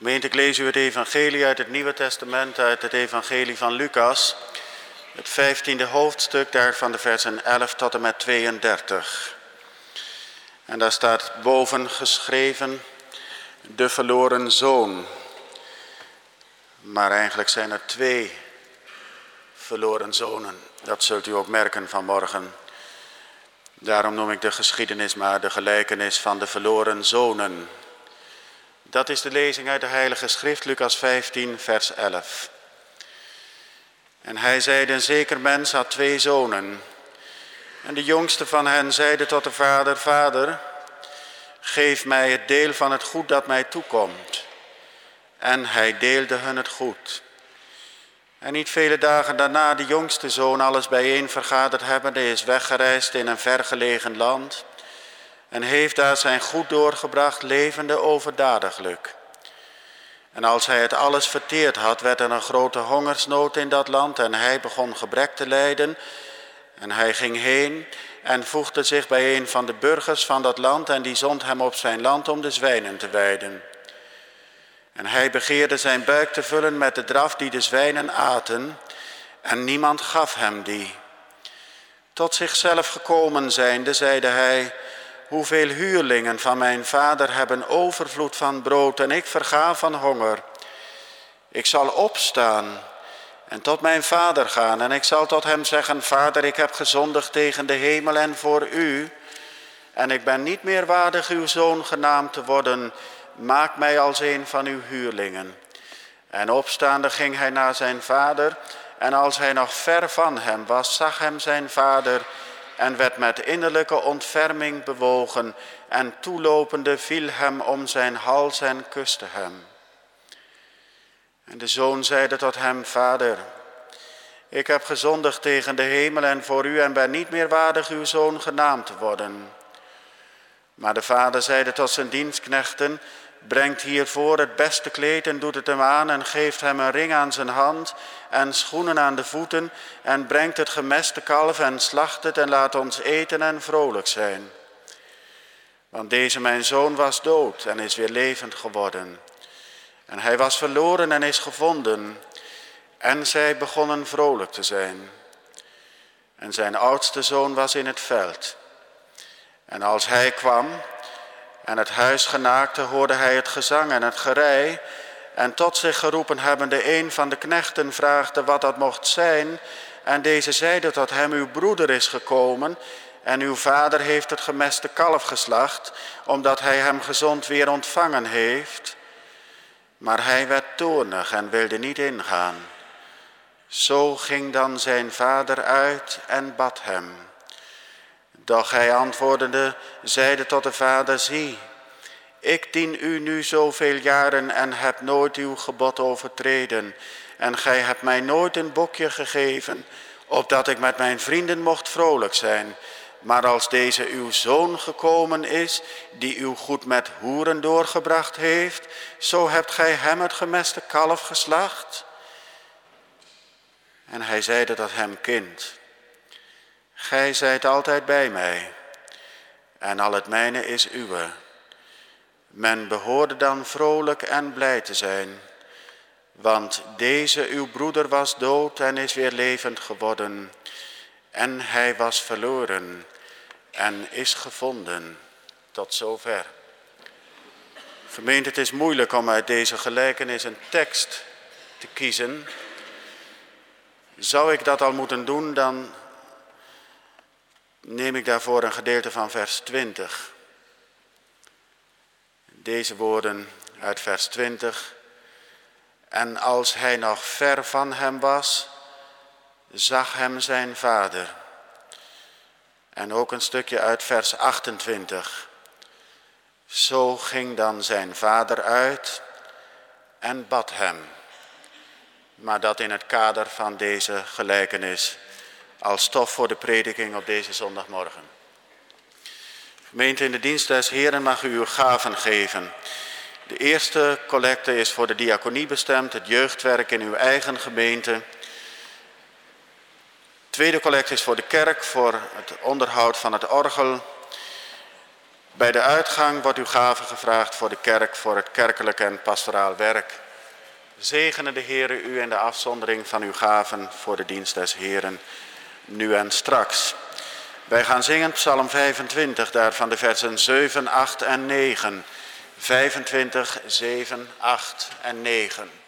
Gemeente, ik lees u het evangelie uit het Nieuwe Testament, uit het evangelie van Lucas. Het vijftiende hoofdstuk, daarvan de versen 11 tot en met 32. En daar staat boven geschreven, de verloren zoon. Maar eigenlijk zijn er twee verloren zonen. Dat zult u ook merken vanmorgen. Daarom noem ik de geschiedenis maar de gelijkenis van de verloren zonen. Dat is de lezing uit de Heilige Schrift, Lucas 15, vers 11. En hij zeide, een zeker mens had twee zonen. En de jongste van hen zeide tot de vader, Vader, geef mij het deel van het goed dat mij toekomt. En hij deelde hun het goed. En niet vele dagen daarna de jongste zoon alles bijeen vergaderd hebbende is weggereisd in een vergelegen land en heeft daar zijn goed doorgebracht levende overdadiglijk. En als hij het alles verteerd had, werd er een grote hongersnood in dat land en hij begon gebrek te lijden. En hij ging heen en voegde zich bij een van de burgers van dat land en die zond hem op zijn land om de zwijnen te weiden. En hij begeerde zijn buik te vullen met de draf die de zwijnen aten en niemand gaf hem die. Tot zichzelf gekomen zijnde, zeide hij, hoeveel huurlingen van mijn vader hebben overvloed van brood en ik verga van honger. Ik zal opstaan en tot mijn vader gaan en ik zal tot hem zeggen, Vader, ik heb gezondigd tegen de hemel en voor u en ik ben niet meer waardig uw zoon genaamd te worden. Maak mij als een van uw huurlingen. En opstaande ging hij naar zijn vader en als hij nog ver van hem was, zag hem zijn vader en werd met innerlijke ontferming bewogen en toelopende viel hem om zijn hals en kuste hem. En de zoon zeide tot hem, Vader, ik heb gezondigd tegen de hemel en voor u en ben niet meer waardig uw zoon genaamd te worden. Maar de vader zeide tot zijn dienstknechten, brengt hiervoor het beste kleed en doet het hem aan en geeft hem een ring aan zijn hand en schoenen aan de voeten en brengt het gemeste kalf en slacht het en laat ons eten en vrolijk zijn. Want deze mijn zoon was dood en is weer levend geworden. En hij was verloren en is gevonden. En zij begonnen vrolijk te zijn. En zijn oudste zoon was in het veld. En als hij kwam, en het huis genaakte hoorde hij het gezang en het gerei. En tot zich geroepen hebbende een van de knechten vraagde wat dat mocht zijn. En deze zeide tot hem, uw broeder is gekomen en uw vader heeft het gemeste kalf geslacht, omdat hij hem gezond weer ontvangen heeft. Maar hij werd toornig en wilde niet ingaan. Zo ging dan zijn vader uit en bad hem. Doch hij antwoordende, zeide tot de vader, zie, ik dien u nu zoveel jaren en heb nooit uw gebod overtreden. En gij hebt mij nooit een bokje gegeven, opdat ik met mijn vrienden mocht vrolijk zijn. Maar als deze uw zoon gekomen is, die uw goed met hoeren doorgebracht heeft, zo hebt gij hem het gemeste kalf geslacht. En hij zeide tot hem, kind, Gij zijt altijd bij mij en al het mijne is uwe. Men behoorde dan vrolijk en blij te zijn, want deze uw broeder was dood en is weer levend geworden, en hij was verloren en is gevonden. Tot zover. Gemeente, het is moeilijk om uit deze gelijkenis een tekst te kiezen. Zou ik dat al moeten doen, dan neem ik daarvoor een gedeelte van vers 20. Deze woorden uit vers 20. En als hij nog ver van hem was, zag hem zijn vader. En ook een stukje uit vers 28. Zo ging dan zijn vader uit en bad hem. Maar dat in het kader van deze gelijkenis als stof voor de prediking op deze zondagmorgen. Gemeente in de dienst des Heren mag u uw gaven geven. De eerste collecte is voor de diaconie bestemd, het jeugdwerk in uw eigen gemeente. De tweede collecte is voor de kerk, voor het onderhoud van het orgel. Bij de uitgang wordt uw gave gevraagd voor de kerk, voor het kerkelijk en pastoraal werk. Zegene de Heere u in de afzondering van uw gaven voor de dienst des Heeren, nu en straks. Wij gaan zingen Psalm 25, daarvan de versen 7, 8 en 9. 25, 7, 8 en 9.